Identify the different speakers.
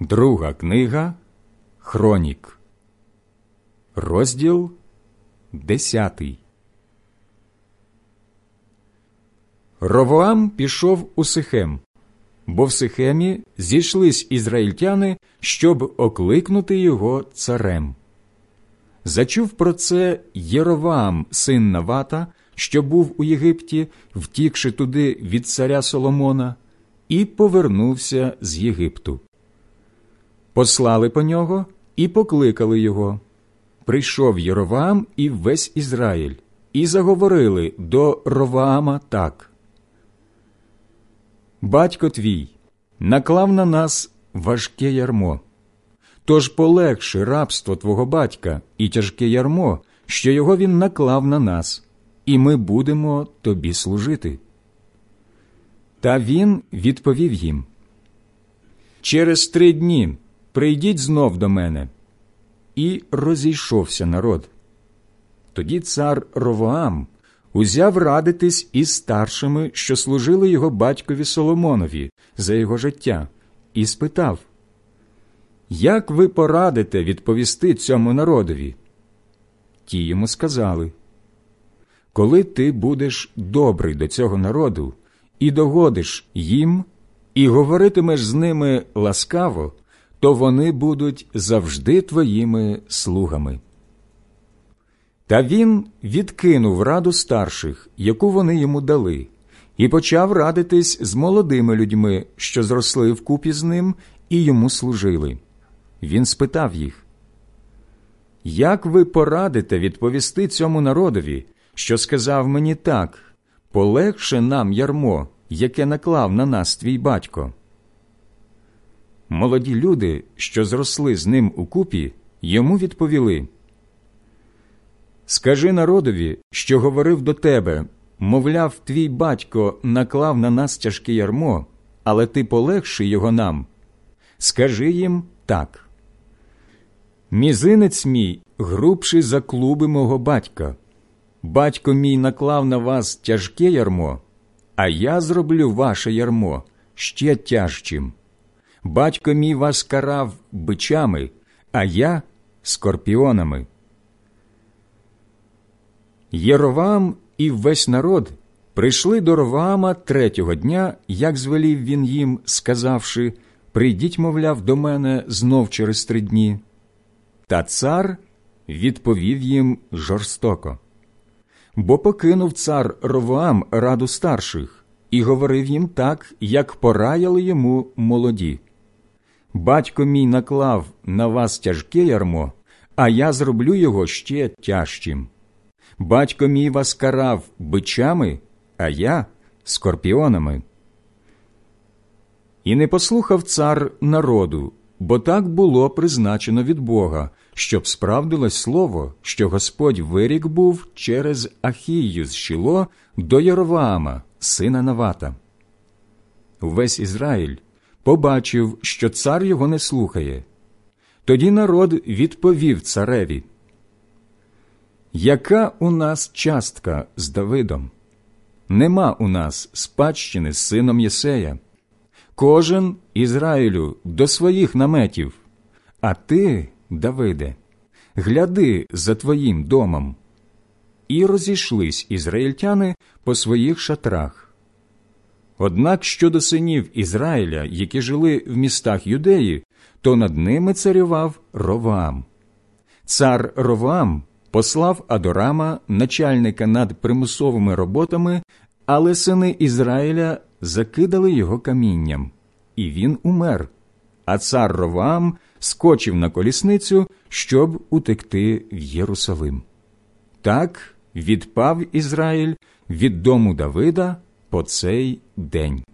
Speaker 1: Друга книга Хронік, розділ десятий. Ровоам пішов у Сихем, бо в Сихемі зійшлись ізраїльтяни, щоб окликнути його царем. Зачув про це Єроваам, син Навата, що був у Єгипті, втікши туди від царя Соломона, і повернувся з Єгипту. Послали по нього і покликали його. Прийшов Єроваам і весь Ізраїль, і заговорили до Роваама так. Батько твій наклав на нас важке ярмо. Тож полегши рабство твого батька і тяжке ярмо, що його він наклав на нас, і ми будемо тобі служити. Та він відповів їм Через три дні прийдіть знов до мене. І розійшовся народ. Тоді цар Ровоам узяв радитись із старшими, що служили його батькові Соломонові за його життя, і спитав Як ви порадите відповісти цьому народові? Ті йому сказали Коли ти будеш добрий до цього народу і догодиш їм, і говоритимеш з ними ласкаво, то вони будуть завжди твоїми слугами. Та він відкинув раду старших, яку вони йому дали, і почав радитись з молодими людьми, що зросли вкупі з ним і йому служили. Він спитав їх, Як ви порадите відповісти цьому народові, що сказав мені так полегше нам ярмо, яке наклав на нас твій батько? Молоді люди, що зросли з ним у купі, йому відповіли Скажи народові, що говорив до тебе, мовляв, твій батько наклав на нас тяжке ярмо, але ти полегши його нам. Скажи їм так. Мізинець мій, грубший за клуби мого батька. Батько мій наклав на вас тяжке ярмо, а я зроблю ваше ярмо ще тяжчим. Батько мій вас карав бичами, а я скорпіонами. Єровам і весь народ прийшли до Роваама третього дня, як звелів він їм, сказавши Прийдіть, мовляв, до мене знов через три дні. Та цар відповів їм жорстоко. Бо покинув цар Ровоам раду старших і говорив їм так, як пораяли йому молоді. Батько мій наклав на вас тяжке ярмо, а я зроблю його ще тяжчим. Батько мій вас карав бичами, а я скорпіонами. І не послухав цар народу, бо так було призначено від Бога, щоб справдилось слово, що Господь вирік був через Ахію з Шіло до Яроваама, сина Навата. Весь Ізраїль побачив, що цар його не слухає. Тоді народ відповів цареві яка у нас частка з Давидом? Нема у нас спадщини з сином Єсея. Кожен Ізраїлю до своїх наметів, а ти, Давиде, гляди за твоїм домом. І розійшлись ізраїльтяни по своїх шатрах. Однак щодо синів Ізраїля, які жили в містах Юдеї, то над ними царював Ровам. Цар Ровам послав Адорама, начальника над примусовими роботами, але сини Ізраїля закидали його камінням, і він умер. А цар Ровам скочив на колісницю, щоб утекти в Єрусалим. Так відпав Ізраїль від дому Давида по цей день.